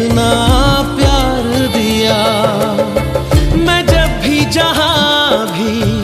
اتنا پیار دیا میں جب بھی جہاں بھی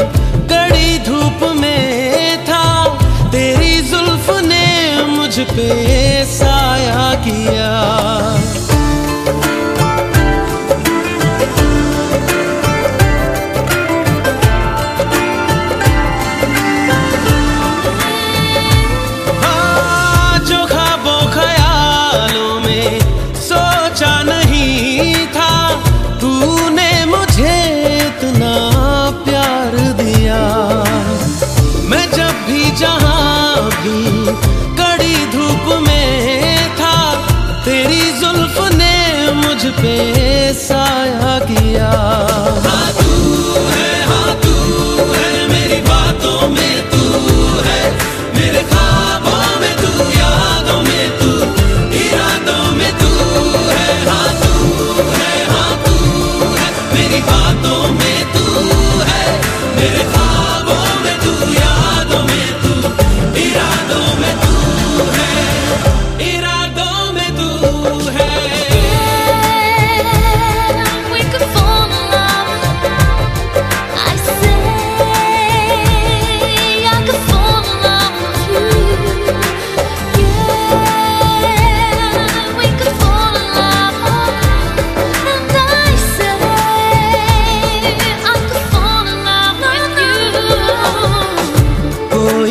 بھی کڑی دھوپ میں تھا تیری زلف نے مجھ پہ سایہ کیا۔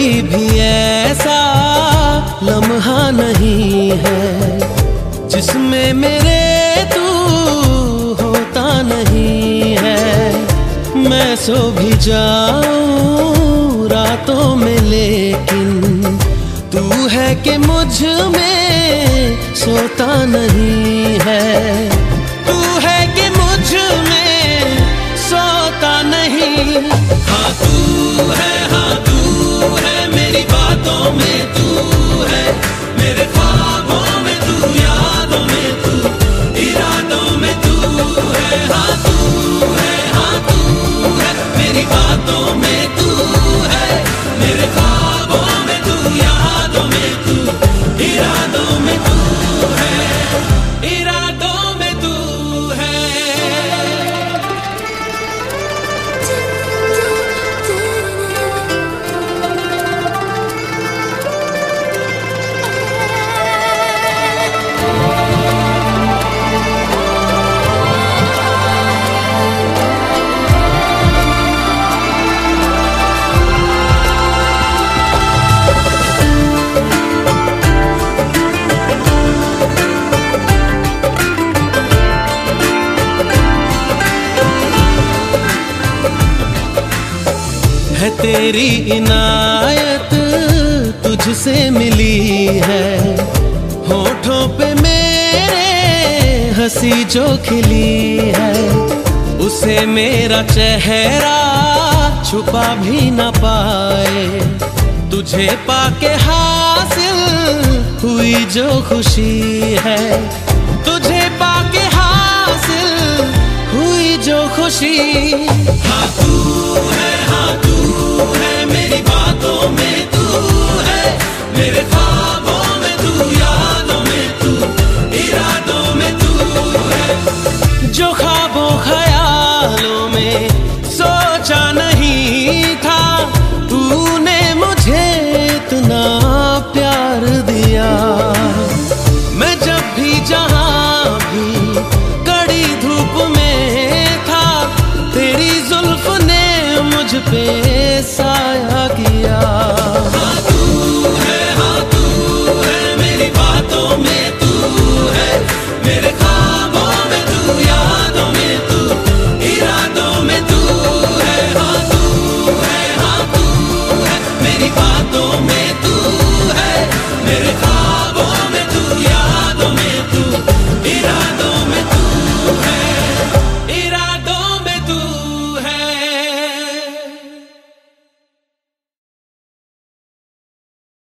کوئی بھی ایسا لمحہ نہیں ہے جس میں میرے تو ہوتا نہیں ہے۔ میں سو بھی جاؤں راتوں میں، لیکن تو ہے کہ مجھ میں سوتا نہیں ہے۔ تو ہے کہ مجھ میں سوتا نہیں۔ ہاں تو ہے ہاں۔ تیری عنایت تجھ سے ملی ہے۔ ہوٹھوں پہ میرے ہنسی جو کھلی ہے۔ اسے میرا چہرہ چھپا بھی نہ پائے۔ تجھے پا کے حاصل ہوئی جو خوشی ہے۔ تجھے پا کے حاصل ہوئی جو خوشی۔ ہاں تو